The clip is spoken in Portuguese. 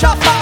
chapa.